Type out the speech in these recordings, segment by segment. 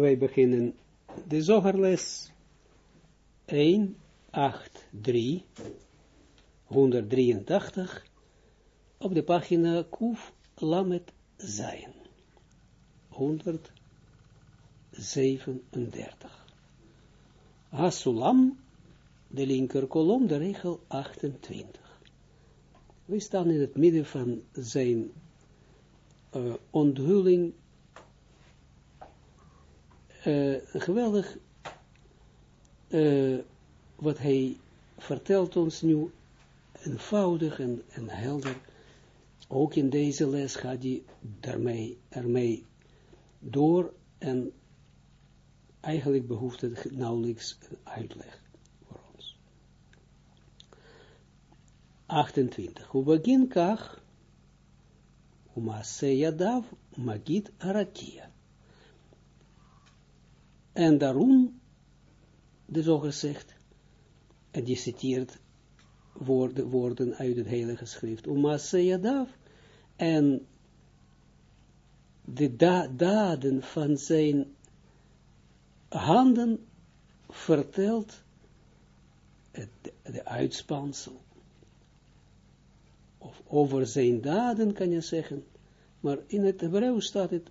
wij beginnen de zogerles 1, 8, 3, 183, op de pagina Kuf Lamet Zayin, 137. Hasulam, de linker kolom, de regel 28. We staan in het midden van zijn uh, onthulling uh, geweldig uh, wat hij vertelt ons nu eenvoudig en, en helder. Ook in deze les gaat hij daarmee, ermee door en eigenlijk behoeft het nauwelijks een uitleg voor ons. 28. Hoe begin kach, Umase Yadav Magid Arakia. En daarom, de zoger zegt, en die citeert woorden, woorden uit het heilige schrift, Yadav, en de da daden van zijn handen vertelt het, de uitspansel. Of over zijn daden kan je zeggen, maar in het Hebreeuws staat het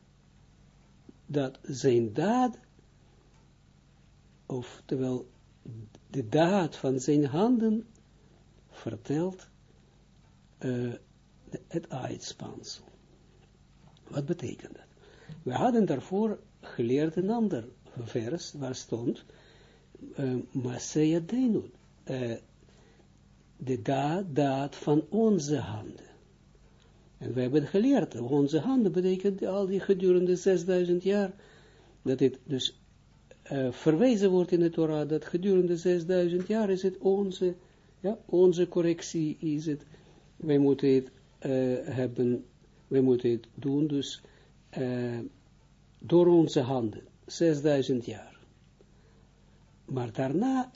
dat zijn daad oftewel de daad van zijn handen vertelt uh, het uitspansel. Wat betekent dat? We hadden daarvoor geleerd een ander vers, waar stond, Masea Denu, uh, de daad, daad van onze handen. En we hebben geleerd, onze handen betekent al die gedurende 6000 jaar, dat dit dus uh, verwezen wordt in de Torah, dat gedurende 6000 jaar is het onze, ja, onze correctie is het, wij moeten het uh, hebben, wij moeten het doen, dus uh, door onze handen, 6000 jaar. Maar daarna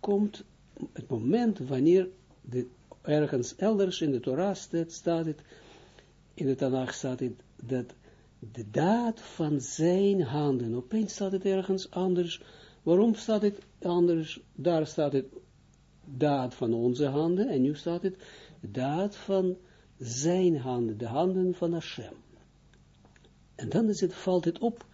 komt het moment wanneer de, ergens elders in de Torah staat, staat het, in de Tanakh staat het, dat de daad van zijn handen. Opeens staat het ergens anders. Waarom staat het anders? Daar staat het daad van onze handen. En nu staat het daad van zijn handen. De handen van Hashem. En dan is het, valt het op.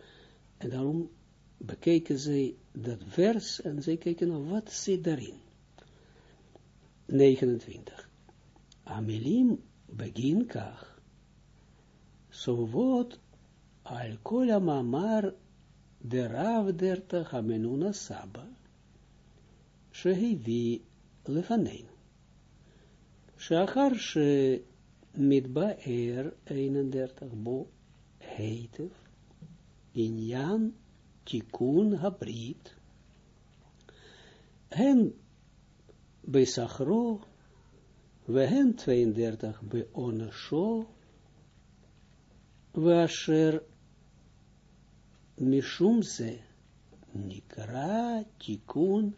En daarom bekeken zij dat vers. En zij keken naar wat zit daarin. 29. Amelim begin kach. Zo wordt al mamar de rav hamenuna saba, shehivi lefanein. Shachar she mitbaer 31 bo heitev, inyan tikun habrit, hen besachro, wehen 32 be onesho, washer Mishum ze, Nikra, Tikun,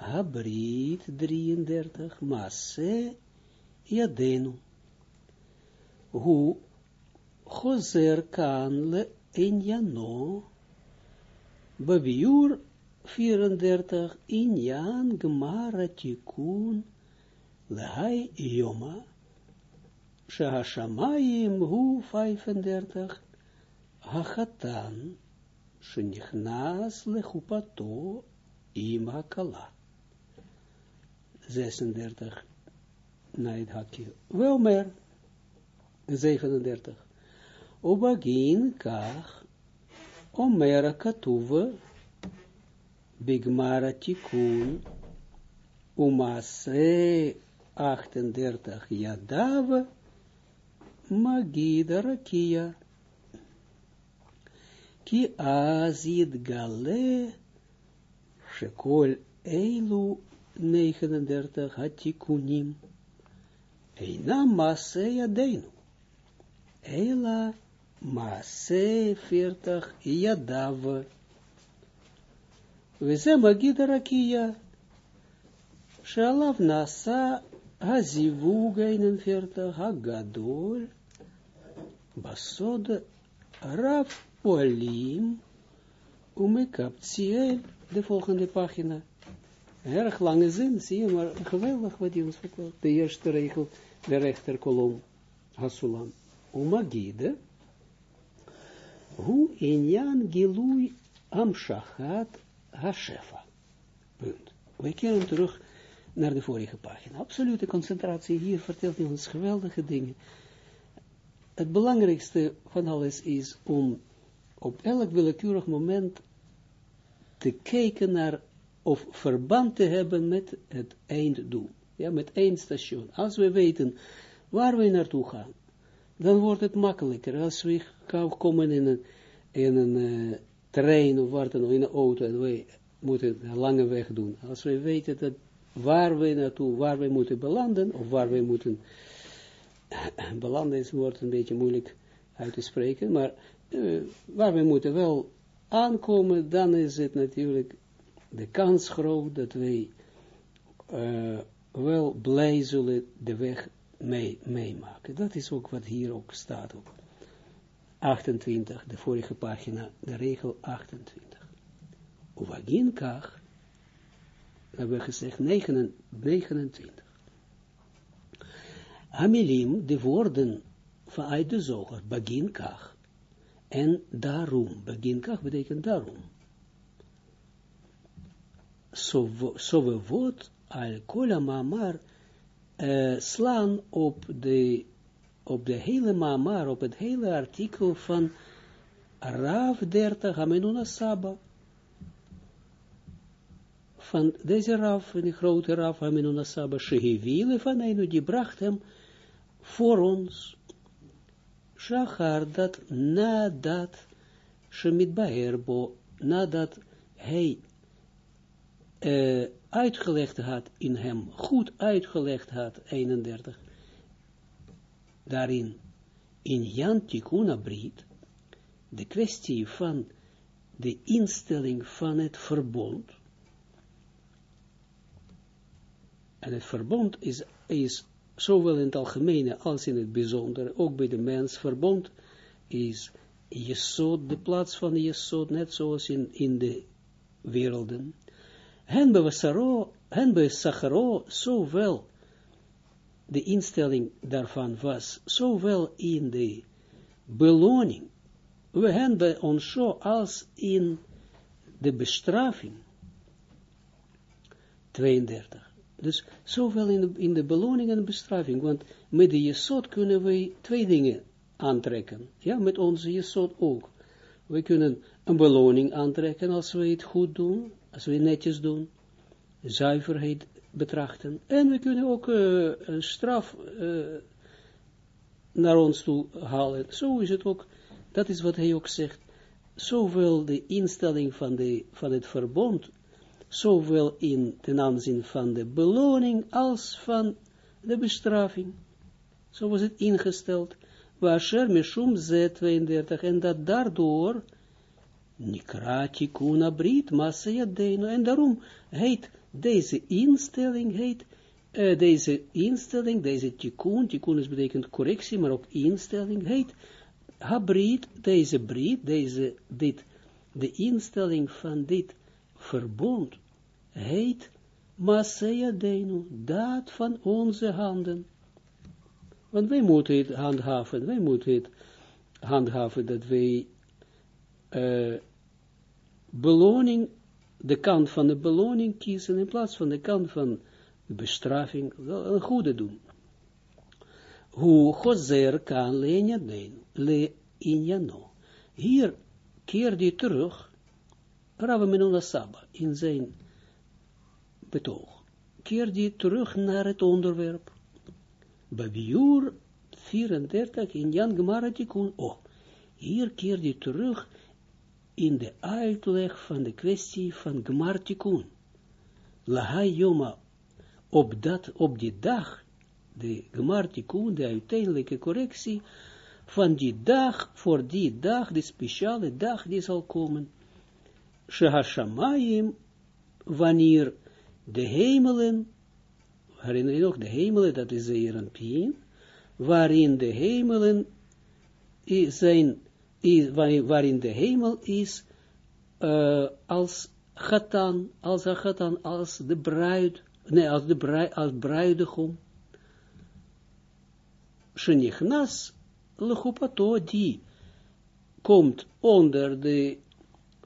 Habrit 33, Masse, Yadenu. Hu, Choser kan le Injano, Babiur 34, Injan, Gmara, Tikun, Lehai, Yoma, Shahashamayim, Hu 35, Hachatan, Shenichnas lechupato im hakala. 36 na het hakje. Wel meer. 37. Obagin kach omera katuve bigmara tikun umase 38 yadav magida rakia ki azid gale, shekol eilu 39 hatikunim, eina masse yadeinu, eila masse 40 yadav, וזה מגיד הרקיע, שעליו נעשה הזיווג 41 הגדול, בסוד רב poelim, umekaptiel, de volgende pagina. Erg lange zin, zie je, maar geweldig wat hij ons vertelt. De eerste regel, de rechterkolom, Hasulam. Umagide, hu injan gilui amshachat hashefa. Punt. We keren terug naar de vorige pagina. Absolute concentratie, hier vertelt hij ons geweldige dingen. Het belangrijkste van alles is om op elk willekeurig moment te kijken naar of verband te hebben met het einddoel. Ja, met eindstation. Als we weten waar we naartoe gaan, dan wordt het makkelijker. Als we komen in een, in een uh, trein of wat dan in een auto en we moeten een lange weg doen. Als we weten dat waar we naartoe, waar we moeten belanden, of waar we moeten, belanden is woord een beetje moeilijk uit te spreken, maar uh, waar we moeten wel aankomen, dan is het natuurlijk de kans groot dat wij uh, wel blij zullen de weg mee, meemaken. Dat is ook wat hier ook staat. Ook. 28, de vorige pagina, de regel 28. Uvagin kach, hebben we gezegd 29. Hamilim, de woorden vanuit de zoger, begin kach, en daarom, begin kach betekent daarom. Zo so we woord al kola mamar uh, slaan op de, op de hele mamar, op het hele artikel van Rav 30 Amenuna Saba. Van deze Rav, de grote Rav Amenuna Saba, Shehivile van Einu, die bracht hem voor ons. Shachar, dat nadat Shemit Baherbo, nadat hij uitgelegd had in hem, goed uitgelegd had, 31, daarin, in Jan Tikuna Brit, de kwestie van de instelling van het verbond, en het verbond is, is zowel in het algemene als in het bijzondere, ook bij de mens, verbond is Jesod, de plaats van Jesod, net zoals in, in de werelden, hen bewasaro, hen zowel de instelling daarvan was, zowel in de beloning, we hen bij ons als in de bestraffing. 32. Dus zowel in de, in de beloning en de bestraffing, want met de jesot kunnen we twee dingen aantrekken. Ja, met onze jesot ook. We kunnen een beloning aantrekken als we het goed doen, als we netjes doen, zuiverheid betrachten. En we kunnen ook uh, een straf uh, naar ons toe halen. Zo is het ook, dat is wat hij ook zegt. Zowel de instelling van, de, van het verbond, zowel in ten aanzien van de beloning, als van de bestraffing. Zo was het ingesteld. Waar Shermishum Z32, en dat daardoor Nikrati kuna brit masayadeno. En daarom heet deze instelling, heet uh, deze instelling, deze tikkun, tikkun is betekent correctie, maar ook instelling, heet habrit, deze brit, deze, dit, de instelling van dit verbond, heet masayadeno, daad van onze handen. Want wij moeten het handhaven, wij moeten het handhaven dat wij beloning, de kant van de beloning kiezen, in plaats van de kant van de bestraffing, een goede doen. Hoe gozer kan le injano. Hier keert hij terug, Rabbi Menuna Saba, in zijn betoog, keert hij terug naar het onderwerp. Babiur 34 in Jan Gemara Tikkun. Oh, hier keert hij terug in de uitleg van de kwestie van Gmartikun. Lahai Yoma, op, dat, op die dag, de Gmartikun, de uiteindelijke correctie, van die dag, voor die dag, de speciale dag die zal komen, Shehashamayim, wanneer de hemelen, herinner je nog, de hemelen, dat is een pien, waarin de hemelen zijn is, waarin de hemel is uh, als Gatan, als Gatan, als de bruid, nee, als de bruid, als bruidegom, Shenichnas lechupato, die komt onder de,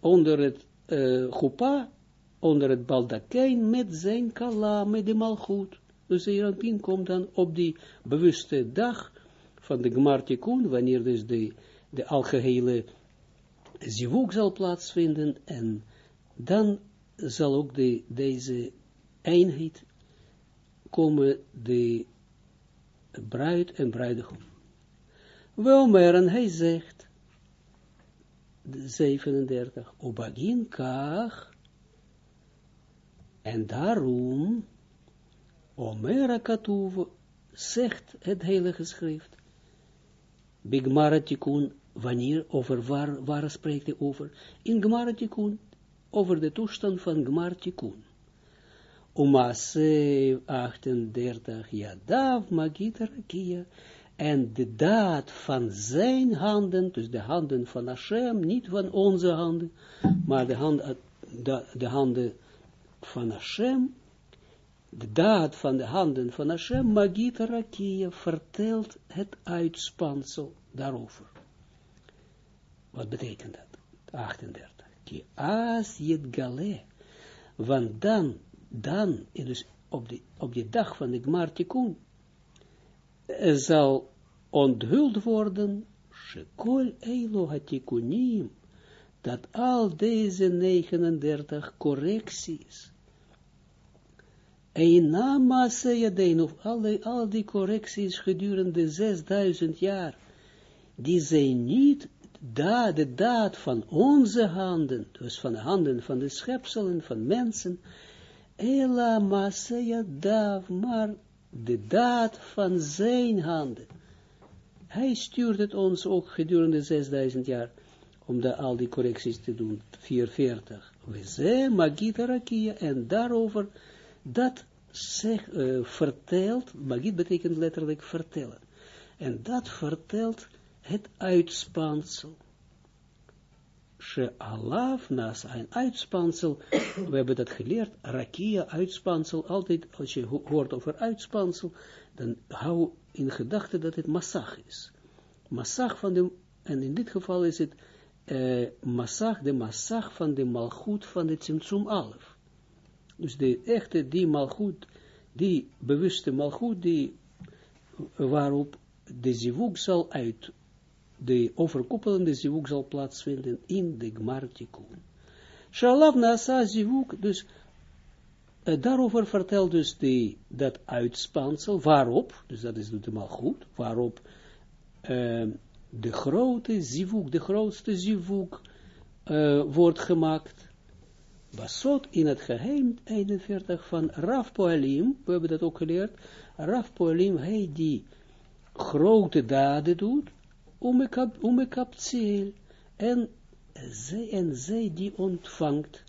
onder het uh, chupa, onder het baldakijn met zijn kala, met de malgoed. Dus de Jeranpien komt dan op die bewuste dag van de Gmartikun, wanneer dus de, de algehele zivuk zal plaatsvinden en dan zal ook de, deze eenheid komen de bruid en bruidegom. Welmeren, hij zegt, 37, Obagin kach, en daarom, Omera Katuv, zegt het heilige schrift, Bigmaratikun, wanneer, over waar, waar spreekt hij over? In Gmaratikun, over de toestand van Gmartikun. Umase 38, Yadav Magit Rakia, en de daad van zijn handen, dus de handen van Hashem, niet van onze handen, maar de, hand, de, de handen van Hashem, de daad van de handen van Hashem, Magit Rakia, vertelt het uitspansel daarover. Wat betekent dat? 38. Ki as yet gale, want dan, dan, dus op de, op de dag van de Gmartikun, zal onthuld worden, shekol eilo hatikunim, dat al deze 39 correcties, Eina maase jadein, of al, die correcties gedurende 6000 jaar, die zijn niet da, de daad van onze handen, dus van de handen van de schepselen, van mensen, Ela maase jadav, maar de daad van zijn handen. Hij stuurt het ons ook gedurende 6000 jaar, om de, al die correcties te doen, 44. We zijn magit rakia, en daarover, dat uh, vertelt, magit betekent letterlijk vertellen, en dat vertelt het uitspansel. She alaf nas een uitspansel, we hebben dat geleerd, rakia, uitspansel, altijd als je hoort over uitspansel, dan hou in gedachten dat het massag is. Massag van de, en in dit geval is het uh, massag, de massag van de malgoed van de Tsimtsum Alef. Dus de echte, die malgoed, die bewuste malgoed, die waarop de zivuk zal uit, de overkoepelende zivuk zal plaatsvinden in de Gmartikun. Shalav nasa zivuk, dus uh, daarover vertelt dus die, dat uitspansel, waarop, dus dat is helemaal goed, waarop uh, de grote zivuk, de grootste zivuk uh, wordt gemaakt, Basot in het geheim 41 van Raf Poalim, we hebben dat ook geleerd, Raf Poalim, hij die grote daden doet, umekapziel, en zij en zij die ontvangt,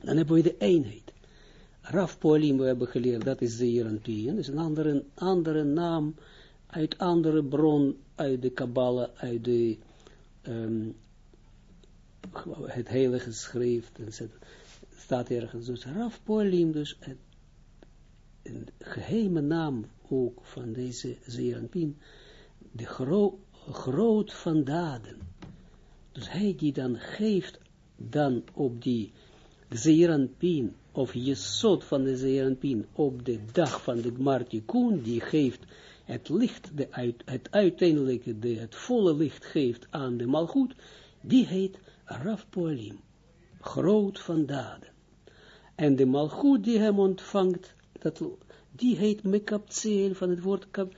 dan hebben we de eenheid. Raf Poalim, we hebben geleerd, dat is Zeeranpien, is een andere, andere naam, uit andere bron, uit de Kabbalah, uit de, um, het heilige schrift, etc. staat ergens, dus Raf Poalim, dus het, een geheime naam ook van deze Zeeranpien, de gro groot van daden. Dus hij die dan geeft, dan op die Zeeranpien, of Jesod van de Zeeranpien, op de dag van de Gmartikun, die geeft het licht, de uit, het uiteindelijke, de, het volle licht geeft aan de Malchut, die heet Rav Poalim, groot van daden. En de Malchut die hem ontvangt, dat, die heet Mekapzeel, van het woord kab,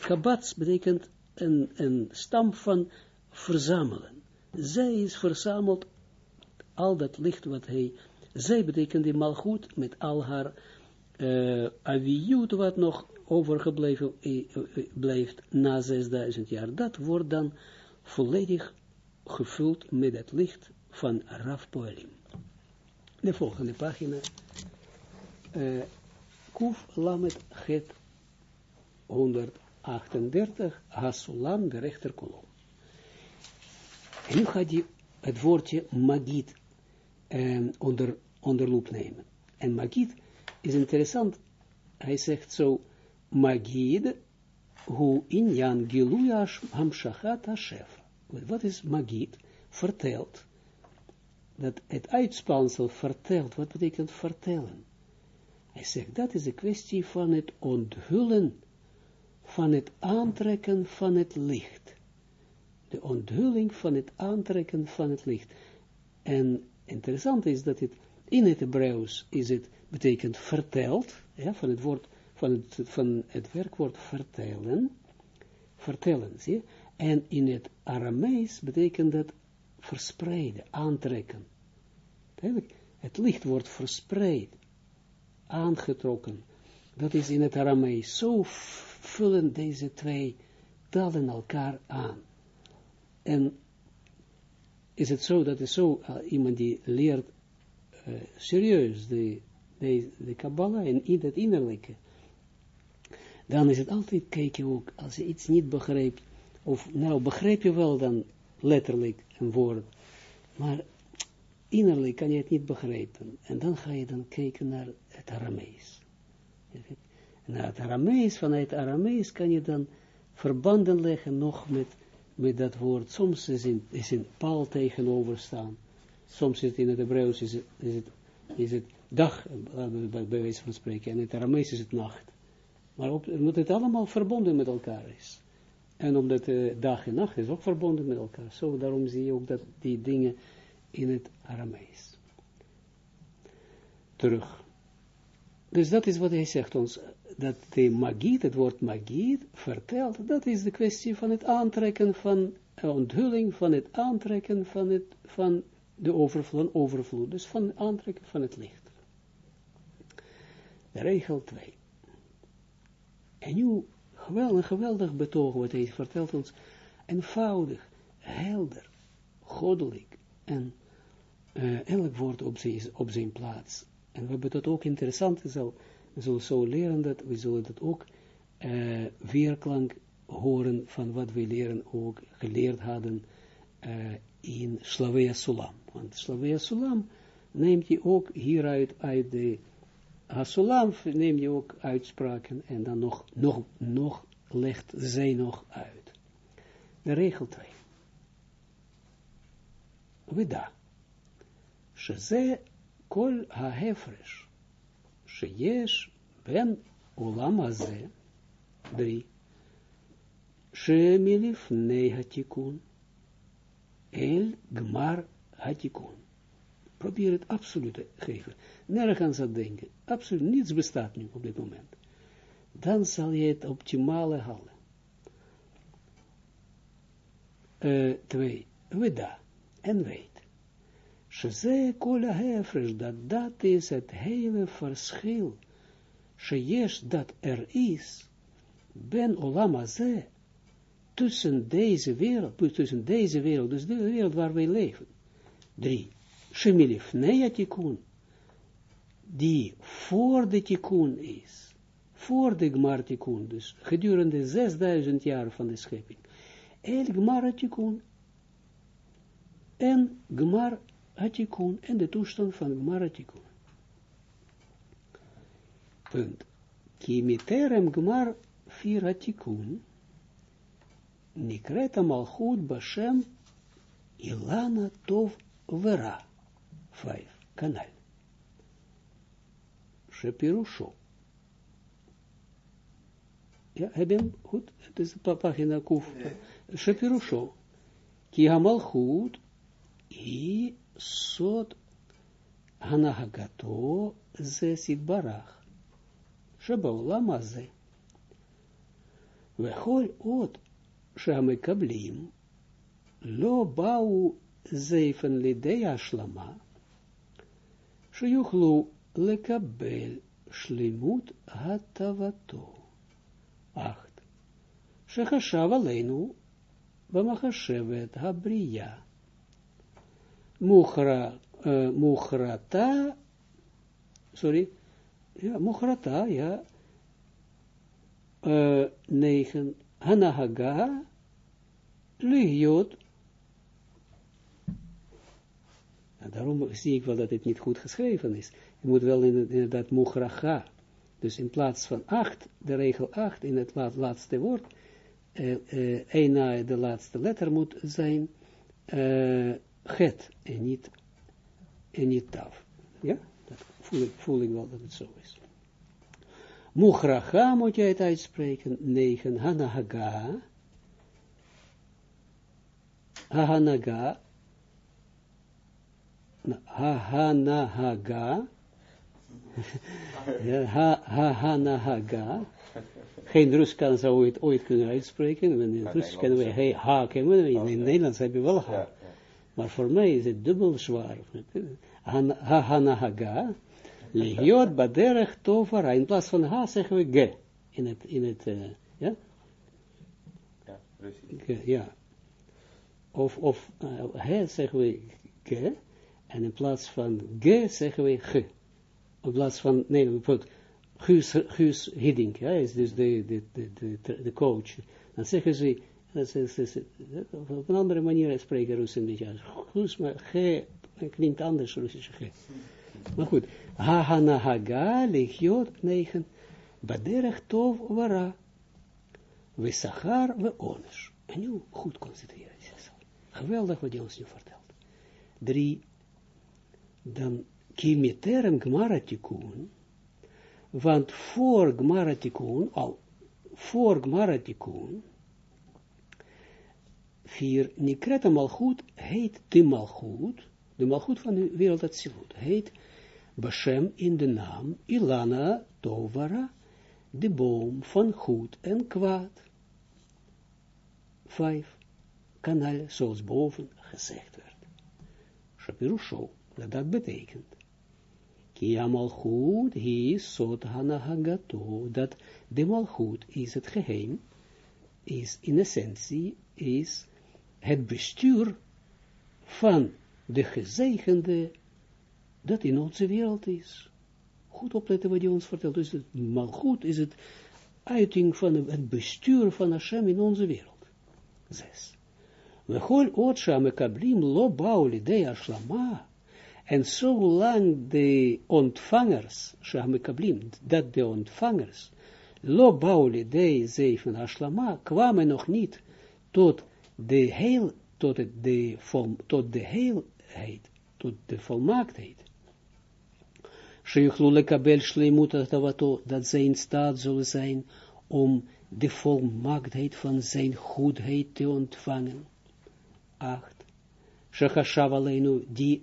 kabats, betekent een, stam van verzamelen. Zij is verzameld, al dat licht wat hij, zij betekent die Malchut met al haar uh, aviyut wat nog overgebleven blijft na 6000 jaar, dat wordt dan volledig gevuld met het licht van Raf Poelim. De volgende pagina. Uh, Kuf Lamet Het 138 Hasulam, de rechterkolom. Nu gaat hij het woordje Magid en onder, onder loep nemen. En Magid is interessant, hij zegt zo, Magid, hoe in Jan Giluya Hamshachat Hashefa. Wat is Magid? Vertelt. Dat het uitspansel vertelt. Wat betekent vertellen? Hij zegt, dat is een kwestie van het onthullen, van het aantrekken van het licht. De onthulling van het aantrekken van het licht. En interessant is dat het in het Hebreeuws is het betekent verteld, van het woord, van het, van werkwoord vertellen, vertellen, zie En in het Aramees betekent dat verspreiden, aantrekken. Het licht wordt verspreid, aangetrokken. Dat is in het Aramees. Zo vullen deze twee talen elkaar aan. En is het zo, dat is zo, uh, iemand die leert uh, serieus de, de, de Kabbalah en in het innerlijke, dan is het altijd kijken ook, als je iets niet begrijpt, of nou begrijp je wel dan letterlijk een woord, maar innerlijk kan je het niet begrijpen. En dan ga je dan kijken naar het Aramees. Naar het Aramees, vanuit het Aramees kan je dan verbanden leggen nog met, met dat woord. Soms is in, is in paal tegenover staan. Soms is het in het Hebreeuws is het, is het, is het dag, bij wijze van spreken. En in het Aramees is het nacht. Maar omdat het allemaal verbonden met elkaar is. En omdat uh, dag en nacht is ook verbonden met elkaar. Zo, daarom zie je ook dat die dingen in het Aramees. Terug. Dus dat is wat hij zegt ons, dat de magie, het woord magie, vertelt, dat is de kwestie van het aantrekken van, uh, onthulling van het aantrekken van, het, van de overvloed, overvloed, dus van het aantrekken van het licht. Regel 2. En nu, geweldig, geweldig betoog wat hij vertelt ons, eenvoudig, helder, goddelijk en uh, elk woord op zijn, op zijn plaats. En we hebben dat ook interessant, we zullen zo leren dat, we zullen dat ook uh, weerklank horen van wat we leren ook geleerd hadden uh, in Slavia Sulam. Want Slavia Sulam neemt je ook hieruit uit de Hasulam neem je ook uitspraken en dan nog, nog, nog legt zij nog uit. De regel 2. Wida. Sheze kol ha-hefresh. Sheyesh ben olam haze. 3. Shemilif nei hatikun. El gmar hatikun. Probeer het absoluut te geven. Nergens aan denken. Absoluut niets bestaat nu op dit moment. Dan zal je het optimale halen. Uh, twee. Weda. En weet. Sheze kola hefresh, dat dat is het hele verschil. Sheyesh dat er is, ben olam ze, tussen deze wereld, tussen deze wereld, dus de wereld waar wij leven. Drie. Shemilif tikun, die voor de tikun is, voor de gmar tikun, dus gedurende 6000 jaar van de schepping. El gmar tikun en gmar Atikun en de toestand van Gmar Atikun. Punt. Kimiterem Gmar Fir Atikun Nikreta Malchut Bashem Ilana Tov Vera. Vijf. Kanal. Shepirusho. Ja, heb je hem goed? Het is pagina Kuf. Shepirusho. Ki Hamalchut I sod hanahagato ze sitbarach. שבעולם הזה, וכל עוד שהמקבלים לא באו זייפן לידי השלמה, שיוכלו לקבל שלמות הטבתו. אכת, שחשב עלינו במחשבת הבריאה. Muchra, uh, Muchrata, sorry, ja, Muchrata, ja, En daarom zie ik wel dat het niet goed geschreven is. Je moet wel inderdaad mugracha. Dus in plaats van 8, de regel 8 in het laatste woord, uh, uh, een de laatste letter moet zijn het en niet, en niet taf. Ja, dat voel ik, voel wel dat het zo is. Mugracha moet je het uitspreken, 9, hanahaga, hahanaga, hahanahaga, hahanahaga, geen Rus kan zo ooit, ooit kunnen uitspreken, in Rus kennen we hey, ha, kennen we, in het Nederlands heb je wel ha. Maar voor mij is het dubbel zwaar. Hahanahaga, legiot baderech tovara, in plaats van ha zeggen we ge, in het, in het, uh, ja? Ja, Ge, ja. Of, of uh, he zeggen we ge, en in plaats van ge zeggen we ge. In plaats van, nee, bijvoorbeeld, Guus, Guus Hiddink, ja, is dus de, de, de, de, de coach. Dan zeggen ze, dat is, op een andere manier spreken Russen een beetje. Guus, maar ge, klinkt anders, Russische ge. Maar goed, Hahana Haga, Legiot, 9, Baderech Tov Wara, we Sachar, we Ones. En nu goed concentreren. Geweldig wat hij ons nu vertelt. Drie, dan Kimiterem Gmaratikun, want voor Gmaratikun, al voor Gmaratikun, vier, Nikreta Malchut heet de Malchut, de Malchut van de wereld Atsilut, heet Bashem in de naam Ilana Tovara, de boom van goed en kwaad. Vijf, kanal, zoals boven gezegd werd. Shapirusho, dat dat betekent. Ki malchut hi sot hanahagato, dat de malchut is het geheim, is in essentie, is het bestuur van de gezegende dat in onze wereld is. Goed opletten wat hij ons vertelt. Dus het malchut is het uiting van het bestuur van Hashem in onze wereld. Zes. We hol otsha mekablim lo bauli de ashlama. En zolang de ontvangers, Shamekablim, dat de ontvangers, lo bauli de zeven ashlama, kwamen nog niet tot de heel, tot de, vol, tot de heelheid, tot de volmaaktheid. Sheichlu lekabel shleimut atavato, dat zij in staat zullen zijn om de volmaaktheid van zijn goedheid te ontvangen. 8. Shechashav die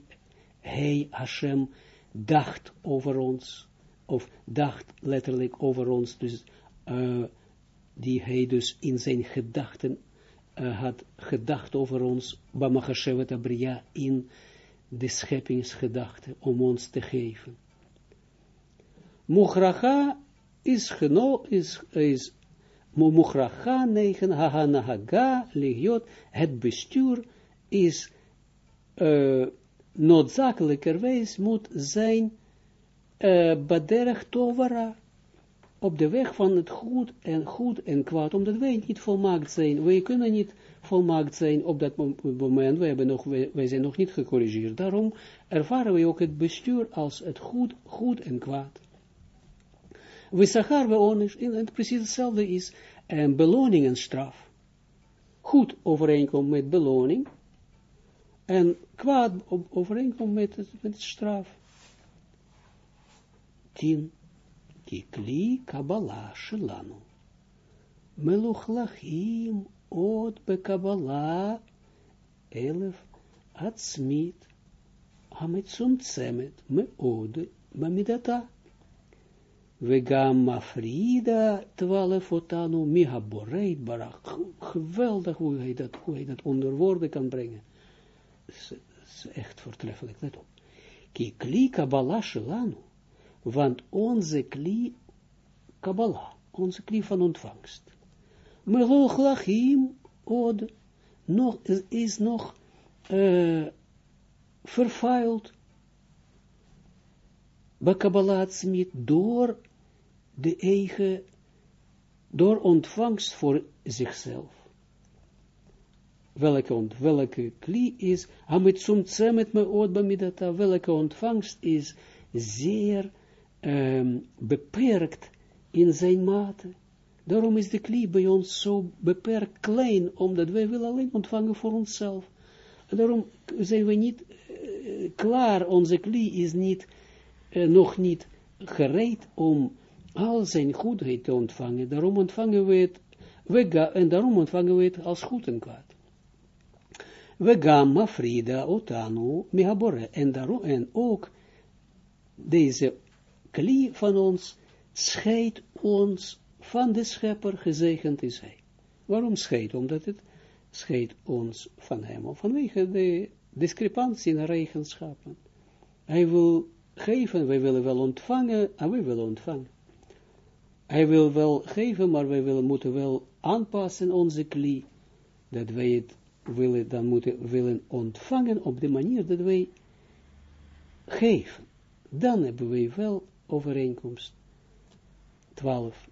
hij, Hashem, dacht over ons, of dacht letterlijk over ons, dus uh, die hij dus in zijn gedachten uh, had gedacht over ons, Bamachashevet Abriya, in de scheppingsgedachte, om ons te geven. Muchracha is geno, is, is Muchracha negen, Hahanahaga, legiot, het bestuur is uh, noodzakelijkerwijs moet zijn uh, tovara, op de weg van het goed en goed en kwaad, omdat wij niet volmaakt zijn. Wij kunnen niet volmaakt zijn op dat moment, wij, hebben nog, wij, zijn nog niet gecorrigeerd. Daarom ervaren wij ook het bestuur als het goed, goed en kwaad. We zagen we en het precies hetzelfde is, en beloning en straf. Goed overeenkomt met beloning, en kwaad overeenkomt met, met straf. Tien. Kikli kabbalah shelanu. Meluchlachim od bekabbalah elef atzmit המצומצמת מאוד במידתה. וגם מפרידה twaalf otanu mihaboreit barak. Geweldig hoe hij, dat, hoe hij dat onder woorden kan brengen. Is echt voortreffelijk, let op. Ki kli kabbalah shelanu want onze kli, Kabbalah, onze kli van ontvangst, Melol glachim, od, nog, is, nog uh, vervuild, bij Kabbalah door de eigen, door ontvangst voor zichzelf. Welke, ont, kli is, met me oot bamidata, welke ontvangst is zeer um, beperkt in zijn mate. Daarom is de kli bij ons zo beperkt klein, omdat wij willen alleen ontvangen voor onszelf. En daarom zijn we niet uh, klaar, onze kli is niet, uh, nog niet gereed om al zijn goedheid te ontvangen. Daarom ontvangen we het, we en daarom ontvangen we het als goed en kwaad. We frida otanu mihabore. En daarom, en ook deze kli van ons scheidt ons van de schepper, gezegend is hij. Waarom scheidt? Omdat het scheidt ons van hem, vanwege de discrepantie in eigenschappen. Hij wil geven, wij willen wel ontvangen, en wij willen ontvangen. Hij wil wel geven, maar wij willen, moeten wel aanpassen onze kli, dat wij het willen, dan moeten willen ontvangen op de manier dat wij geven. Dan hebben wij wel overeenkomst. 12.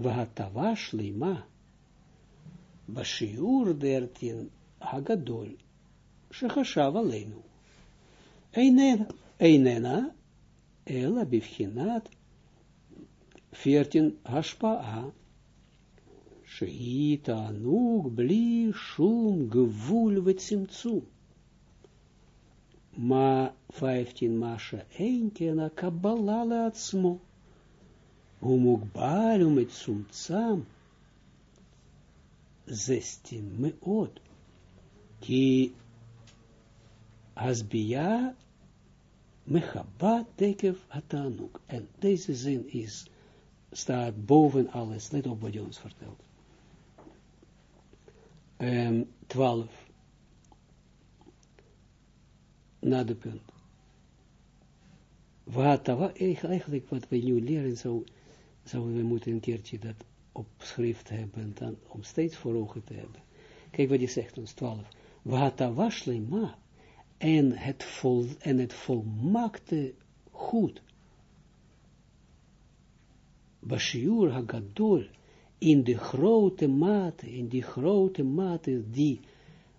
Vahatawash lima. Bashiur dertien hagadol. Shechashav aleinu. Einena, einena, ela bivchinat, 14 hashpa'a. Sheita anug gevul vetzimtzum. Ma 15 masha enkena kabbalah atzmo. Umugbar met sumtsam. 16 meod. Ki Mechaba tekev hatanuk. En deze zin is, staat boven alles. Let op wat ons vertelt. Um, 12. Na de punt. Wat eigenlijk wat we nu leren, zou, we moeten een keertje dat op schrift hebben, dan, om steeds voor ogen te hebben. Kijk wat je zegt ons, 12. Wat ma en het, vol, en het volmaakte goed. Bashiur Hagadol, in de grote mate, in die grote mate die,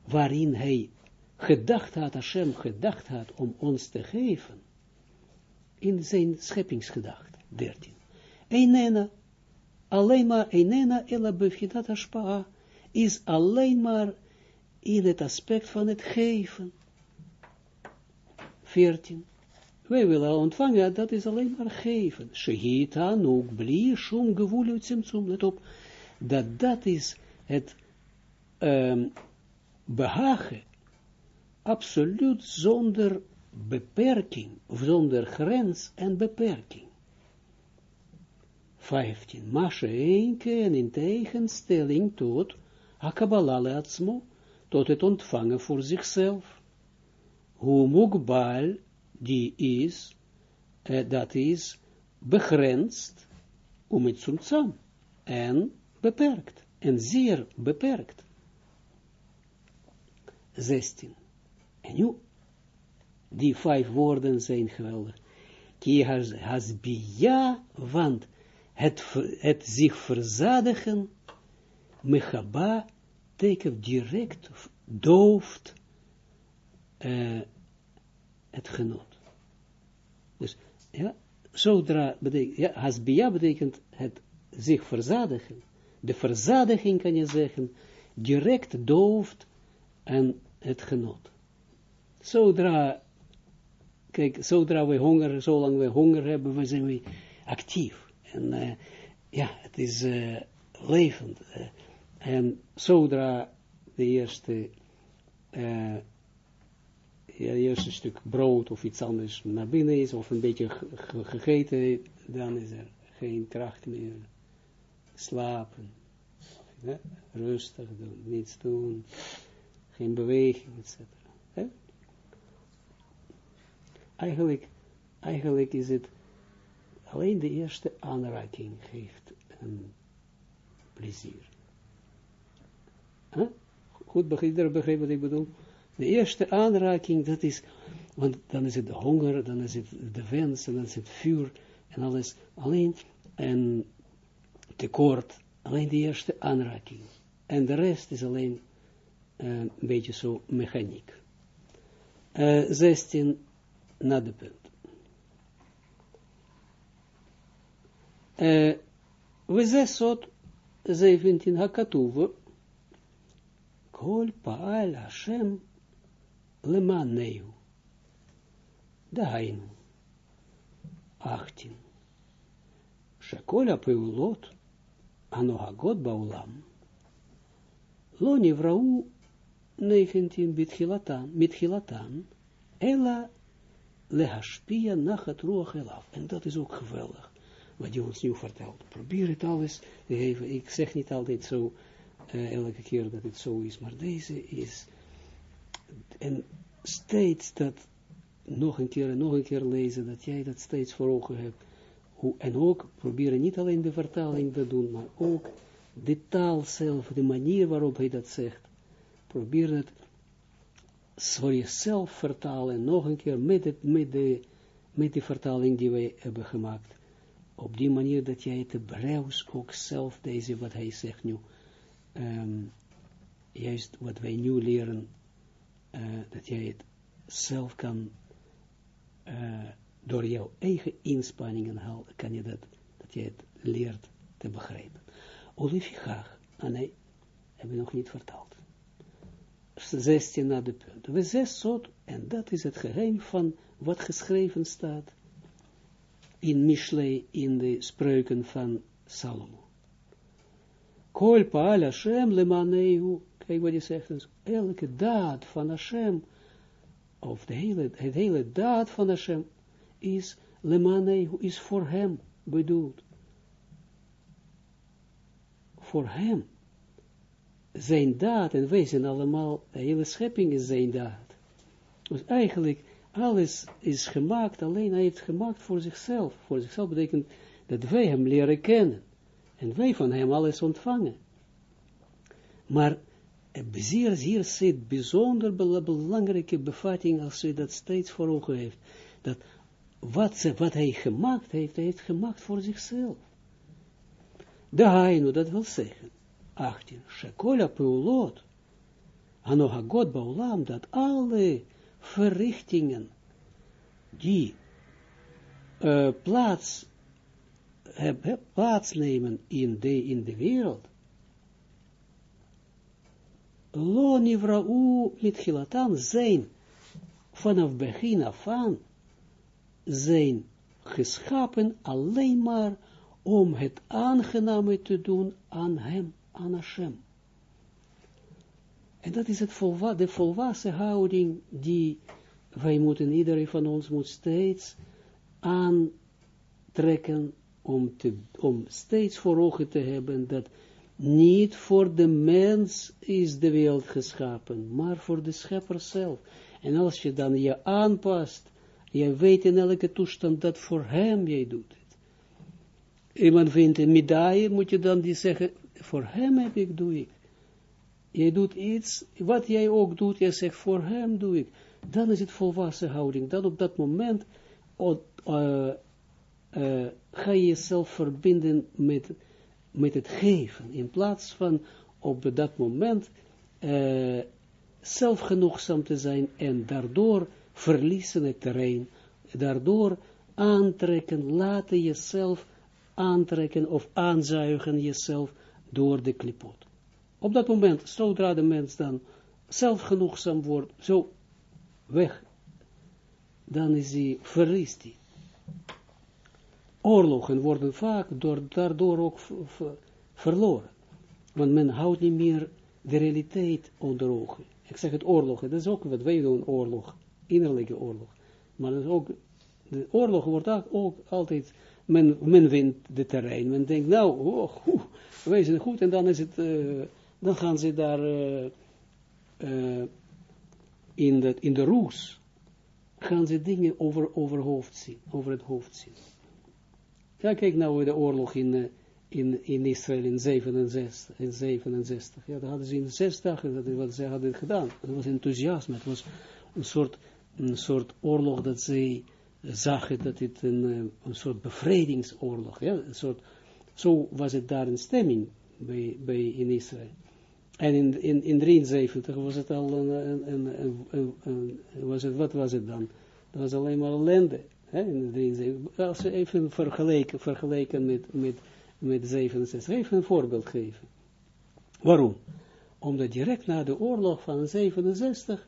waarin hij gedacht had, Hashem gedacht had om ons te geven, in zijn scheppingsgedachte, 13. Einena, alleen maar, Einena, ela is alleen maar in het aspect van het geven. 14. Wij willen ontvangen, dat is alleen maar geven. Shehita, ook bli, shum, gevoel, tzimtzum, let op, dat dat is het um, behagen, absoluut zonder beperking, zonder grens en beperking. 15. Mashe enke en in tegenstelling tot Hakabala atzmo, tot het ontvangen voor zichzelf. Hoe mugbal, die is, eh, dat is begrensd, om het en beperkt, en zeer beperkt. 16. En nu, die vijf woorden zijn geweldig. Ki has, has bia, want het, het zich verzadigen, mechaba, tekent direct, dooft, uh, het genot. Dus, ja, zodra betekent, ja, hasbia betekent het zich verzadigen. De verzadiging kan je zeggen, direct dooft en het genot. Zodra, kijk, zodra we honger, zolang we honger hebben, we zijn we actief. En uh, ja, het is uh, levend. Uh, en zodra de eerste ja, eerst een stuk brood of iets anders naar binnen is, of een beetje gegeten, dan is er geen kracht meer. Slapen, ja, rustig doen, niets doen, geen beweging, etc. Eigenlijk, eigenlijk is het alleen de eerste aanraking geeft een plezier. Goed, begrijp, begrijp wat ik bedoel? De eerste aanraking, dat is, want dan is het de honger, dan is het de wens, en dan is het vuur, en alles, alleen, en tekort, alleen de eerste aanraking. En de rest is alleen uh, een beetje zo mechaniek. Uh, 16 na de punt. Uh, we zesot 17 hakatuv kol paal Hashem lemaneu. Dainu. 18. Shekol apeulot anohagot baulam. Lo nivrau 19 bitchilatan, mitchilatan, ela lehashpia nachat ruach elaf. En dat is ook geweldig, wat je ons nu vertelt. Probeer het alles. Ik zeg niet altijd zo, uh, elke keer dat het zo is, maar deze is, en steeds dat, nog een keer en nog een keer lezen, dat jij dat steeds voor ogen hebt. Hoe, en ook proberen niet alleen de vertaling te doen, maar ook de taal zelf, de manier waarop hij dat zegt. Probeer het voor jezelf vertalen, nog een keer met, met, de, met de vertaling die wij hebben gemaakt. Op die manier dat jij het Hebreeuws ook zelf, deze wat hij zegt nu, um, juist wat wij nu leren, uh, dat jij het zelf kan, uh, door jouw eigen inspanningen halen, kan je dat, dat jij het leert te begrijpen. Olifichach, ah nee, hebben we nog niet vertaald. 16 na de punt. We zes zot, en dat is het geheim van wat geschreven staat in Mishlei, in de spreuken van Salomo. Kol paal Hashem lemaneu, kijk wat hij zegt, dus elke daad van Hashem, of de hele, het hele daad van Hashem, is lemaneu, is voor hem bedoeld. Voor hem zijn daad, en wij zijn allemaal, de hele schepping is zijn daad. Dus eigenlijk, alles is gemaakt, alleen hij heeft gemaakt voor zichzelf. Voor zichzelf betekent dat wij hem leren kennen. En wij van hem alles ontvangen. Maar zeer, hier zit bijzonder belangrijke bevatting, als u dat steeds voor ogen heeft. Dat wat, ze, wat hij gemaakt heeft, hij heeft gemaakt voor zichzelf. De Hainu, dat wil zeggen. 18. Shekola peulot, anohagot baulam, dat alle verrichtingen die uh, plaats, heb, heb, plaatsnemen in de, in de wereld, lo nivra'u mit gilatan zijn vanaf begin af aan zijn geschapen alleen maar om het aangename te doen aan hem aan Hashem. En dat is het volwa de volwassen houding die wij moeten, iedereen van ons moet steeds aantrekken om, te, om steeds voor ogen te hebben dat niet voor de mens is de wereld geschapen, maar voor de schepper zelf. En als je dan je aanpast, je weet in elke toestand dat voor hem jij doet het. Iemand vindt een medaille, moet je dan die zeggen, voor hem heb ik, doe ik. Jij doet iets, wat jij ook doet, jij zegt, voor hem doe ik. Dan is het volwassen houding. Dan op dat moment uh, uh, ga je jezelf verbinden met, met het geven. In plaats van op dat moment uh, zelfgenoegzaam te zijn en daardoor verliezen het terrein. Daardoor aantrekken, laten jezelf aantrekken of aanzuigen jezelf door de klipot. Op dat moment, zodra de mens dan zelfgenoegzaam wordt, zo weg, dan is hij, verliest hij. Oorlogen worden vaak door, daardoor ook verloren. Want men houdt niet meer de realiteit onder ogen. Ik zeg het oorlogen, dat is ook wat wij doen, oorlog, innerlijke oorlog. Maar is ook, de oorlog wordt ook altijd men, men wint de terrein. Men denkt, nou, oh, wij zijn goed, en dan is het, uh, dan gaan ze daar uh, uh, in, de, in de roes, gaan ze dingen over, over, hoofd zien, over het hoofd zien. Ja, kijk nou de oorlog in, in, in Israël in 67, in 67. Ja, dat hadden ze in zes dagen, dat wat ze hadden gedaan. Het was enthousiasme, het was een soort, een soort oorlog dat ze zagen dat het een, eh, een soort bevrijdingsoorlog, ja, een soort, zo was het daar een stemming bij, bij in Israël. En in, in, in 73 was het al een, een, een, een was het, wat was het dan? Dat was alleen maar ellende. Hè, in 73. Als we even vergeleken met, met, met 67, even een voorbeeld geven. Waarom? Omdat direct na de oorlog van 67,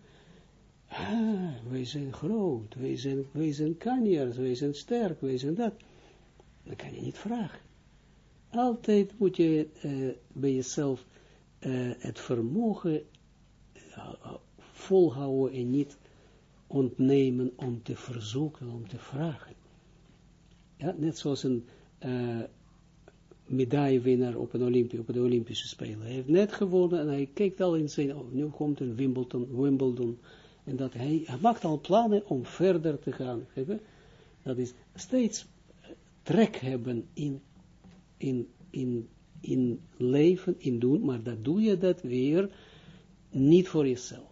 ah, wij zijn groot, wij zijn, wij zijn kanjers, wij zijn sterk, wij zijn dat. Dan kan je niet vragen. Altijd moet je uh, bij jezelf uh, het vermogen uh, volhouden en niet ontnemen om te verzoeken, om te vragen. Ja, net zoals een medaillewinnaar op, een op de Olympische Spelen. Hij heeft net gewonnen en hij kijkt al in zijn, nu komt een Wimbledon, Wimbledon en dat hij, hij maakt al plannen om verder te gaan. Dat is steeds trek hebben in, in, in, in leven, in doen, maar dat doe je dat weer niet voor jezelf.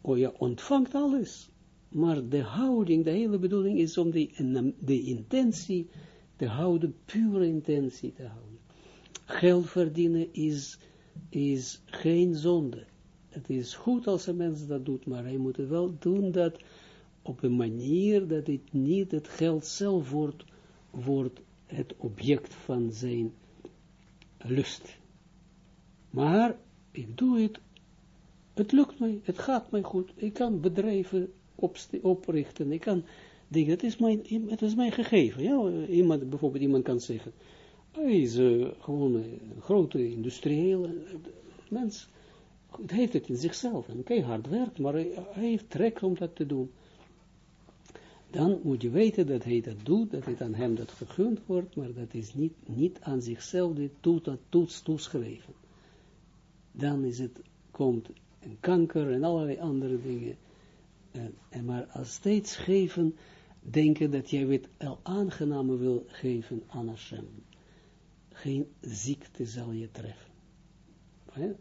Oh, je ontvangt alles, maar de houding, de hele bedoeling is om de, de intentie te houden, pure intentie te houden. Geld verdienen is, is geen zonde. Het is goed als een mens dat doet, maar hij moet het wel doen dat op een manier dat het niet het geld zelf wordt, wordt het object van zijn lust. Maar ik doe het, het lukt mij, het gaat mij goed. Ik kan bedrijven oprichten, ik kan dingen, het is mijn, het is mijn gegeven. Ja, iemand, bijvoorbeeld iemand kan zeggen, hij is uh, gewoon een grote industriële mens. Het heeft het in zichzelf. En oké, hard werkt, maar hij, hij heeft trek om dat te doen dan moet je weten dat hij dat doet, dat het aan hem dat gegund wordt, maar dat is niet, niet aan zichzelf dit toets toeschreven. Dan is het, komt een kanker en allerlei andere dingen. En, en maar als steeds geven, denken dat jij het al aangename wil geven aan Hashem. Geen ziekte zal je treffen.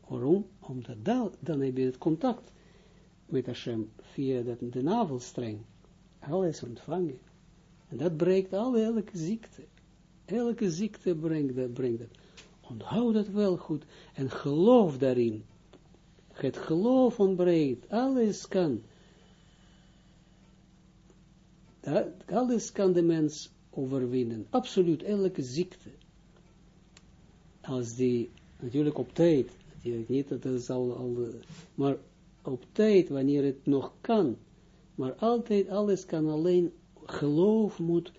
Waarom? Omdat dan, dan heb je het contact met Hashem via de navelstreng alles ontvangen. En dat breekt al elke ziekte. Elke ziekte brengt dat, brengt dat. Onthoud dat wel goed. En geloof daarin. Het geloof ontbreekt. Alles kan. Alles kan de mens overwinnen. Absoluut, elke ziekte. Als die, natuurlijk op tijd, natuurlijk niet, dat is al, al maar op tijd, wanneer het nog kan, maar altijd, alles kan alleen, geloof moet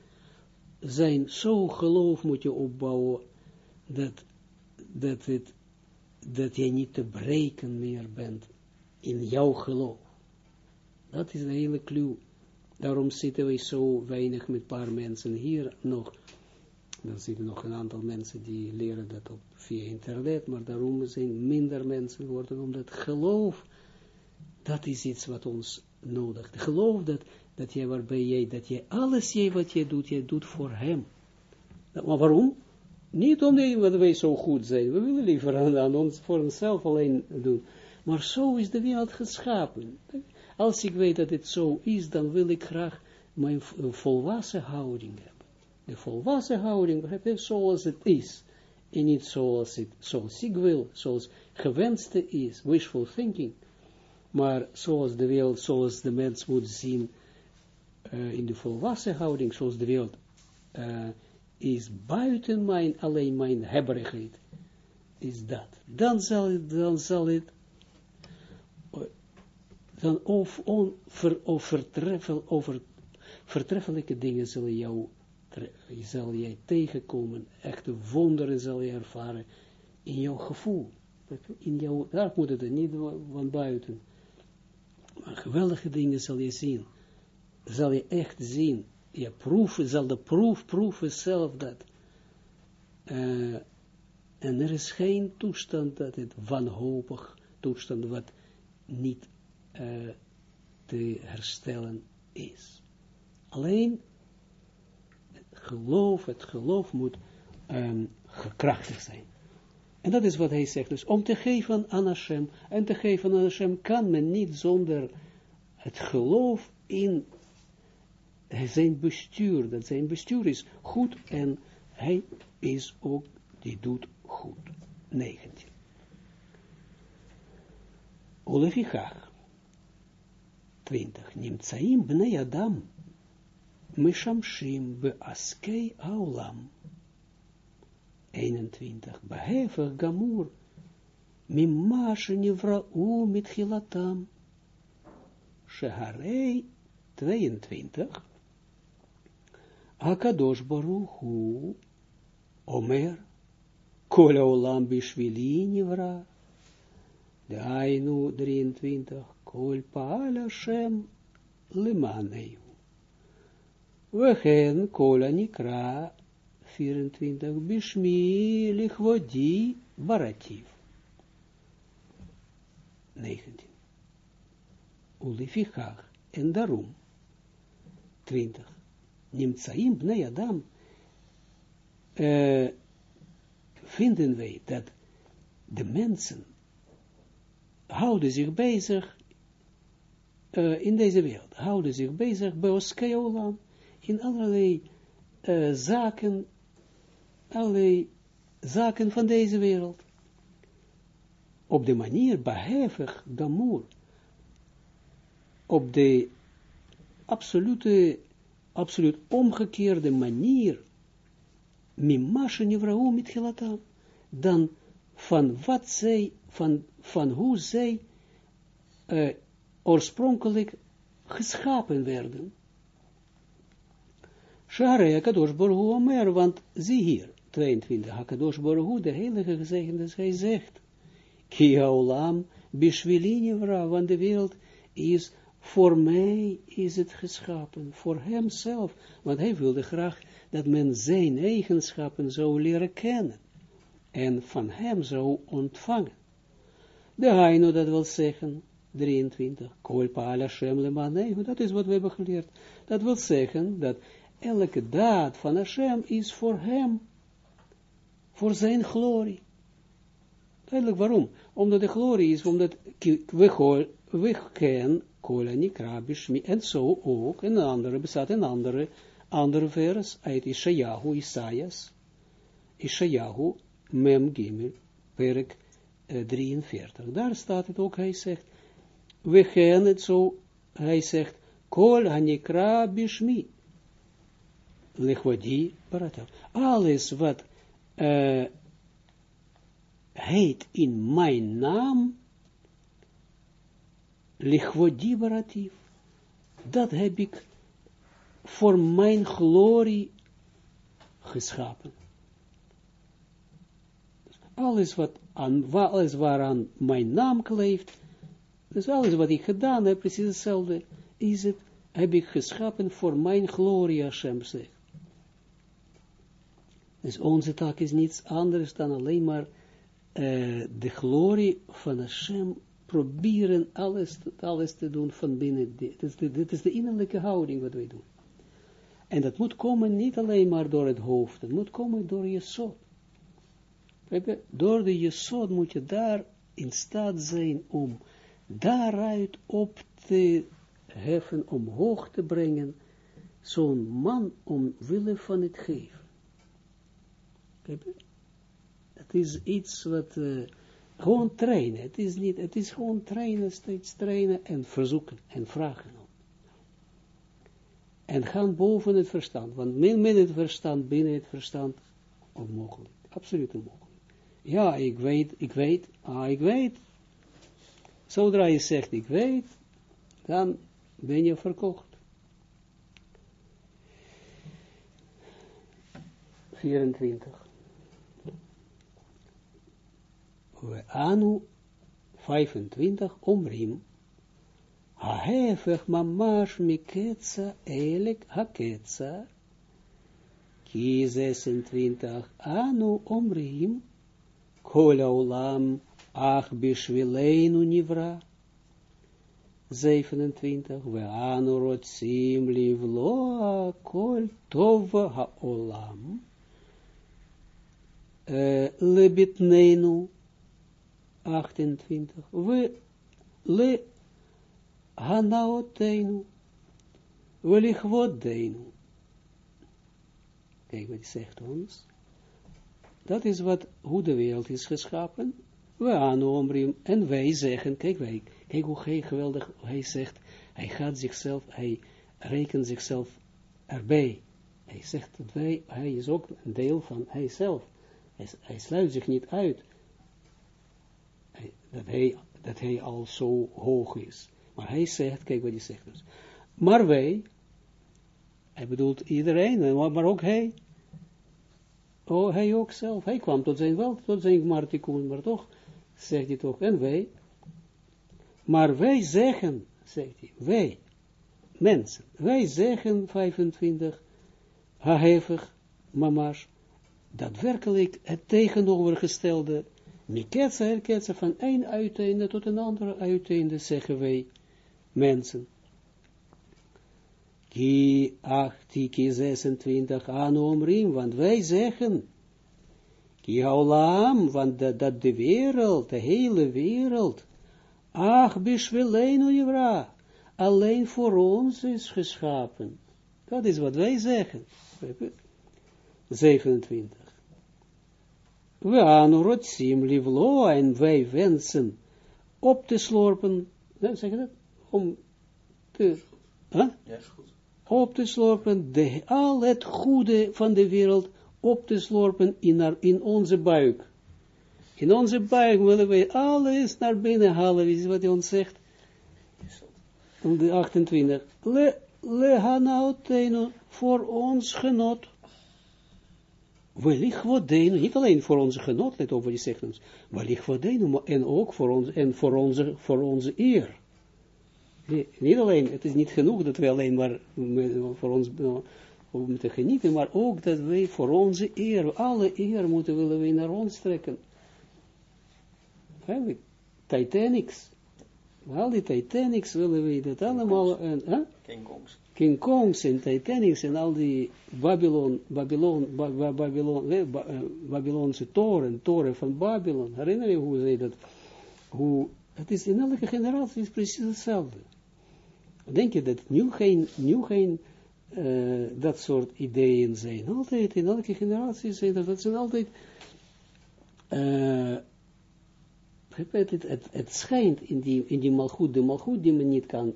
zijn, zo geloof moet je opbouwen, dat, dat, het, dat je niet te breken meer bent in jouw geloof. Dat is de hele clue. Daarom zitten we zo weinig met een paar mensen hier nog. Er zitten nog een aantal mensen die leren dat op via internet, maar daarom zijn minder mensen geworden, omdat geloof, dat is iets wat ons nodig. Geloof dat, dat jij waarbij jij, dat jij alles jij wat jij doet, jij doet voor hem. Maar waarom? Niet omdat wij zo goed zijn. We willen liever aan, ons, voor onszelf alleen doen. Maar zo is de wereld geschapen. Als ik weet dat het zo is, dan wil ik graag mijn volwassen houding hebben. De volwassen houding, zoals het is. En niet zoals, het, zoals ik wil, zoals gewenste is, wishful thinking maar zoals de wereld, zoals de mens moet zien uh, in de volwassen houding, zoals de wereld uh, is buiten mijn, alleen mijn hebberigheid, is dat. Dan zal het, dan zal het, dan of, on, ver, of vertreffel, over vertreffelijke dingen zullen jou, zal jij tegenkomen, echte wonderen zal je ervaren in jouw gevoel. In jouw, daar moet het niet van buiten maar geweldige dingen zal je zien. Zal je echt zien. Proeven, zal de proef proeven zelf dat. Uh, en er is geen toestand dat het wanhopig toestand wat niet uh, te herstellen is. Alleen het geloof, het geloof moet um, gekrachtig zijn. En dat is wat hij zegt. Dus om te geven aan Hashem, en te geven aan Hashem kan men niet zonder het geloof in zijn bestuur, dat zijn bestuur is goed en hij is ook, die doet goed. 19. Olefichach. 20. Nimtsaim bnei Adam. Mishamshim beaskei aulam. 21. Behever gamur. Mimashe nivra'u mitchilatam. Sheharei 22. Akadosh Baruch Hu Omer Kol Olam Bishvili Nivra De Ainu 23 Kol Paal Hashem Limaneu Wegen Kol Anikra 24 Bishmi Lichvodi Barativ 19 Ulifichach en daarom 20 Nimtsaim bnei Adam uh, vinden wij dat de mensen houden zich bezig uh, in deze wereld, houden zich bezig bij Oskeolam in allerlei uh, zaken, allerlei zaken van deze wereld. Op de manier behevig, gamoer, op de absolute, absoluut omgekeerde manier, mimashe nivrahu mit dan van wat zij, van, van hoe zij oorspronkelijk geschapen werden. Share Hakadosh Baruch Omer, want zie hier, 22, Hakadosh Baruch de heilige gezegende, hij zegt, Ki haolam bishvili nivra, want de wereld is, voor mij is het geschapen, voor hemzelf, want hij wilde graag dat men zijn eigenschappen zou leren kennen en van hem zou ontvangen. De Haino, dat wil zeggen, 23, Kol Paala Hashem Lemanegu, dat is wat we hebben geleerd. Dat wil zeggen dat elke daad van Hashem is voor hem, voor zijn glorie. Duidelijk waarom? Omdat de glorie is, omdat we, we kennen Kola Nikra Bishmi, en zo ook, een andere, bestaat een andere, andere vers uit Ishayahu, Isaias, Ishayahu Mem Gimel, perk 43. Daar staat het ook, hij zegt, we gaan het zo, hij zegt, Kol hanikra bishmi, lechwadi baratav. Alles wat uh, heet in mijn naam, lichwadi baratief, dat heb ik voor mijn glorie geschapen alles wat aan, alles waaraan mijn naam kleeft, dus alles wat ik gedaan heb, precies hetzelfde, is het, heb ik geschapen voor mijn glorie, Hashem zegt. Dus onze taak is niets anders dan alleen maar de glorie van Hashem proberen alles, alles te doen van binnen. Dit is, de, dit is de innerlijke houding wat wij doen. En dat moet komen niet alleen maar door het hoofd, het moet komen door je soort. Door de Jesod moet je daar in staat zijn om daaruit op te heffen, omhoog te brengen, zo'n man omwille van het geven. Het is iets wat, uh, gewoon trainen, het is niet, het is gewoon trainen, steeds trainen en verzoeken en vragen. En gaan boven het verstand, want min, min het verstand, binnen het verstand, onmogelijk, absoluut onmogelijk. Ja, ik weet, ik weet, ah, ik weet. Zodra je zegt, ik weet, dan ben je verkocht. 24. We anu 25 omrim. Hahefech mamash miketsa elek haketsa. Ki 26 anu omrim. Kol olam ach bishvileinu nivra. 27. We anu rotzim livloa kol tov haolam. Lebitneinu. 28. We le hanaoteinu. We lichwodeinu. Kijk wat hij zegt ons. Dat is wat, hoe de wereld is geschapen. We aanomrim en wij zeggen, kijk wij, Kijk hoe hij geweldig, hij zegt, hij gaat zichzelf, hij rekent zichzelf erbij. Hij zegt dat wij, hij is ook een deel van hijzelf. Hij, hij sluit zich niet uit. Dat, hij, dat hij al zo hoog is. Maar hij zegt, kijk wat hij zegt dus. Maar wij, hij bedoelt iedereen, maar ook hij. Oh, hij ook zelf. Hij kwam tot zijn wel, tot zijn martikoen, maar toch, zegt hij toch, en wij. Maar wij zeggen, zegt hij, wij, mensen, wij zeggen 25, hahevig, mama's, daadwerkelijk het tegenovergestelde, miketsa herketsa, van een uiteinde tot een andere uiteinde, zeggen wij, mensen. Ki 8, ki 26, anomrim, want wij zeggen, ki haolam, want dat, dat de wereld, de hele wereld, ach, bishveleinu jevra, alleen voor ons is geschapen. Dat is wat wij zeggen. 27. We aanrotsim livlo en wij wensen op te slorpen, nou, zeg je dat? Om te, huh? ja, is goed. op te slorpen, de, al het goede van de wereld op te slorpen in, in onze buik. In onze buik willen wij alles naar binnen halen, is wat hij ons zegt. Om de 28. Le, le hanautenu, voor ons genot. Wellicht vodenu, niet alleen voor onze genot, let op wat hij zegt ons, wellicht vodenu, en ook voor, ons, en voor, onze, voor onze eer. Nee, niet alleen, het is niet genoeg dat wij alleen maar voor ons moeten genieten, maar ook dat wij voor onze eer, alle eer moeten willen wij naar ons trekken. Titanics. Al die Titanics willen we dat allemaal, en? King Kongs. King Kongs en Titanics en al die Babylon, Babylon, Babylon, eh, Babylonse toren, toren van Babylon. Herinner je hoe ze dat, hoe, het is in elke generatie is precies hetzelfde. Denk je dat nu geen, nu geen uh, dat soort ideeën zijn? Altijd, in elke generatie zijn dat, dat zijn altijd, uh, het, het, het, schijnt in die, in die malgoed, de malgoed die men niet kan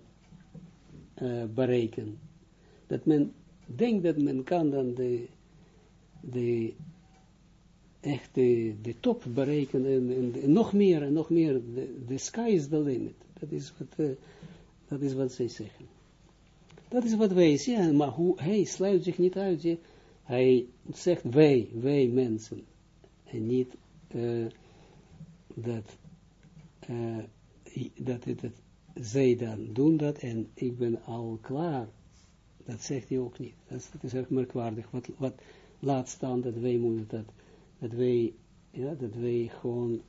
uh, bereiken, dat men denkt dat men kan dan de, de echt de, top bereiken en, en, nog meer en nog meer, de sky is the limit. Dat is wat, uh, dat is wat zij zeggen. Dat is wat wij zeggen, maar hoe, hij sluit zich niet uit. Hij zegt wij, wij mensen. En niet uh, dat, uh, dat het, zij dan doen dat en ik ben al klaar. Dat zegt hij ook niet. Dat is, dat erg merkwaardig. Wat, wat laat staan dat wij moeten dat, dat wij, ja, dat wij gewoon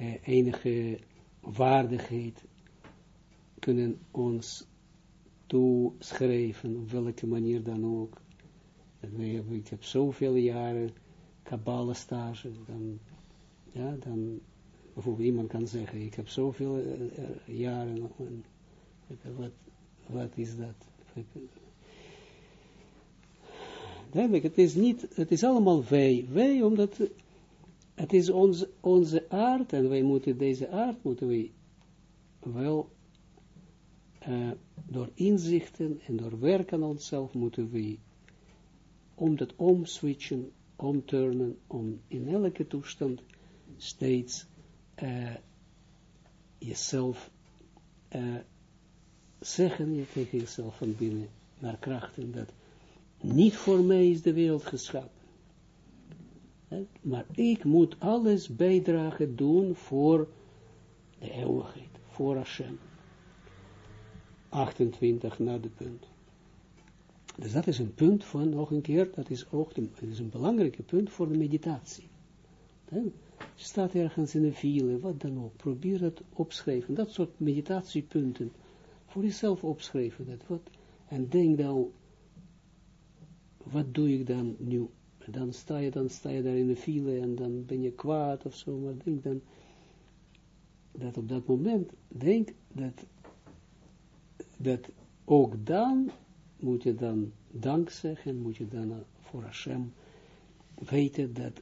uh, enige waardigheid kunnen ons toeschrijven, op welke manier dan ook. ik heb zoveel jaren kabbalenstage, dan, ja, dan, bijvoorbeeld iemand kan zeggen, ik heb zoveel uh, jaren, wat, wat is dat? Duidelijk, het is niet, het is allemaal wij, wij, omdat het is onze, onze aard, en wij moeten deze aard, moeten wij wel uh, door inzichten en door werken aan onszelf moeten we om dat omswitchen, omturnen, om in elke toestand steeds uh, jezelf uh, zeggen je tegen jezelf van binnen naar krachten dat niet voor mij is de wereld geschapen. Maar ik moet alles bijdragen doen voor de eeuwigheid, voor Hashem. 28 na de punt. Dus dat is een punt van, nog een keer, dat is ook een, is een belangrijke punt voor de meditatie. Staat ergens in de file, wat dan ook, probeer dat opschrijven, dat soort meditatiepunten, voor jezelf opschrijven, dat wat, en denk dan, wat doe ik dan nu? Dan sta je, dan sta je daar in de file en dan ben je kwaad of zo, maar denk dan, dat op dat moment, denk dat dat ook dan moet je dan dank zeggen, moet je dan voor Hashem weten dat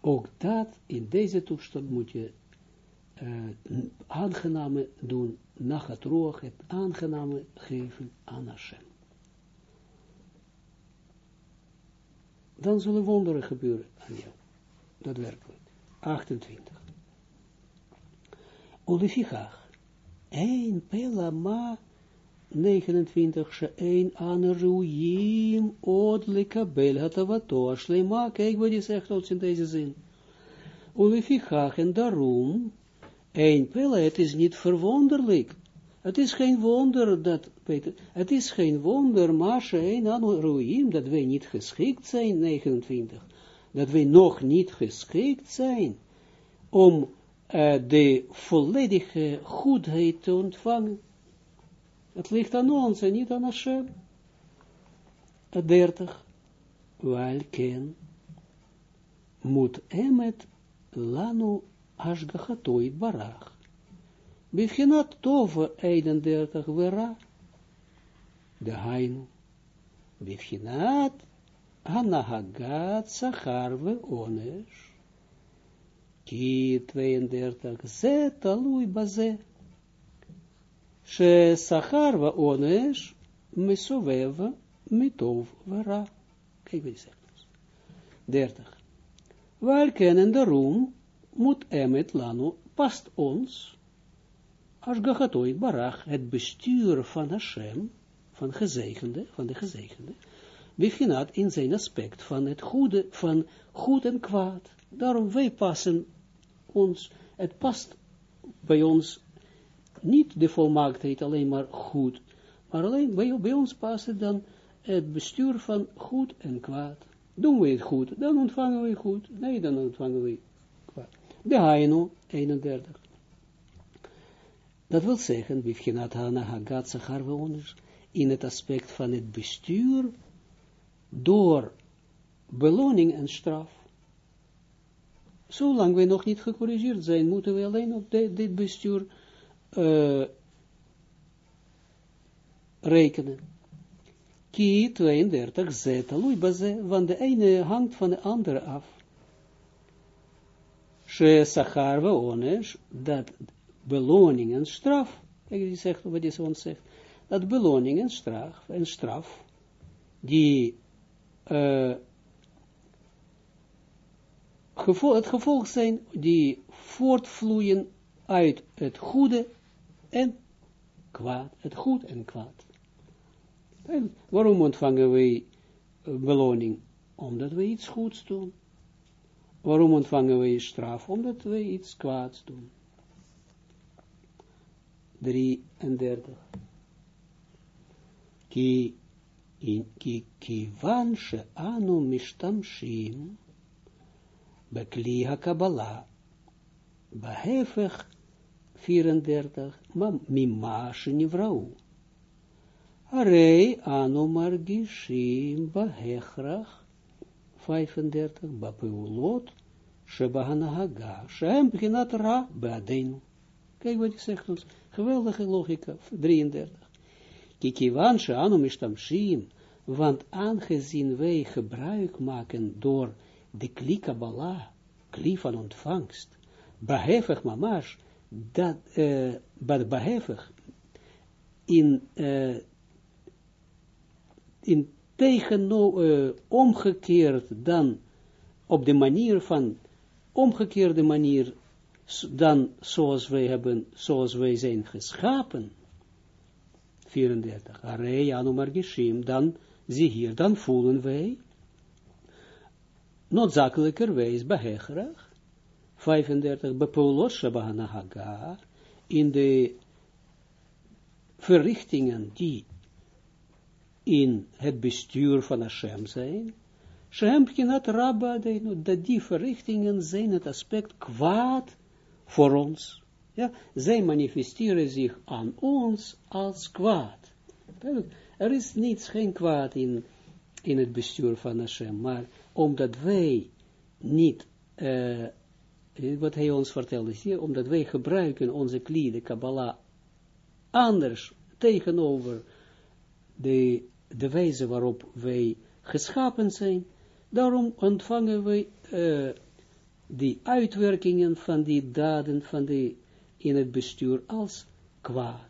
ook dat, in deze toestand moet je uh, aangename doen, nachat roog, het aangename geven aan Hashem. Dan zullen wonderen gebeuren aan jou. Daadwerkelijk. 28. Olefichach. Een pela ma 29, she'ein an ruim od lekabel hatavato ashlema. Kijk wat hij zegt ons in deze zin. Olefichach en daarom, een pela, het is niet verwonderlijk. Het is geen wonder dat, het is geen wonder, maar she'ein an ruim, dat wij niet geschikt zijn, 29. Dat wij nog niet geschikt zijn om uh, de volledige goedheid te ontvangen. Het ligt aan ons en niet aan Hashem. 30. Welken moet emet lanu ashgachatoit barach. Bivchinat tove 31 vera. De hainu. Bivchinat hanahagat sachar ve onesh. Ki 32. Ze talui baze. Kijk wat hij zegt. 30. Waar kennen daarom moet emet lanu past ons als gachatoi barach het bestuur van Hashem, van gezegende, van de gezegende, bevindt in zijn aspect van het goede, van goed en kwaad. Daarom wij passen ons, het past bij ons niet de volmaaktheid alleen maar goed, maar alleen bij, bij ons past het dan het bestuur van goed en kwaad. Doen we het goed, dan ontvangen we goed. Nee, dan ontvangen we kwaad. De Haino, 31. Dat wil zeggen, Bivchinat Hana Hagat Sachar in het aspect van het bestuur door beloning en straf. Zolang we nog niet gecorrigeerd zijn, moeten we alleen op dit bestuur uh, rekenen. Ki 32 zeta luibaze, want de ene hangt van de andere af. She sachar we onesh, dat beloning en straf, die zegt, wat is ons zegt, dat beloning en straf, en straf, die uh, het gevolg zijn, die voortvloeien uit het goede en kwaad, het goed en kwaad. En waarom ontvangen wij beloning? Omdat we iets goeds doen. Waarom ontvangen wij straf? Omdat we iets kwaads doen. 33. Ki, in, ki, ki vanshe anu mishtamshim bekli ha-kabbalah behefech 34, mima shenivrau. Arei anu margishim bahechrach, 35, bapeulot, shebahanahaga, shem beginat ra beadenu. Kijk wat hij zegt ons, geweldige logica, 33. Kikivan anu mishtamshim, want aangezien wij gebruik maken door de kli Kabbalah, kli van ontvangst, behefig mamash, dat, uh, wat behefig, in, uh, in tegeno, uh, omgekeerd dan, op de manier van, omgekeerde manier, dan zoals wij hebben, zoals wij zijn geschapen, 34, Arei anu margishim, dan, zie hier, dan voelen wij, noodzakelijkerwijs behegerig, 35, Bepaulos Shabahanahaga, in de verrichtingen die in het bestuur van Hashem zijn, Shem Pkinat Rabba, dat die verrichtingen zijn het aspect kwaad voor ons. Ja, zij manifesteren zich aan ons als kwaad. Er is niets, geen kwaad in, in het bestuur van Hashem, maar omdat wij niet uh, wat hij ons vertelt is hier, omdat wij gebruiken onze klie, de Kabbalah, anders tegenover de, de wijze waarop wij geschapen zijn, daarom ontvangen wij uh, die uitwerkingen van die daden, van die in het bestuur als kwaad.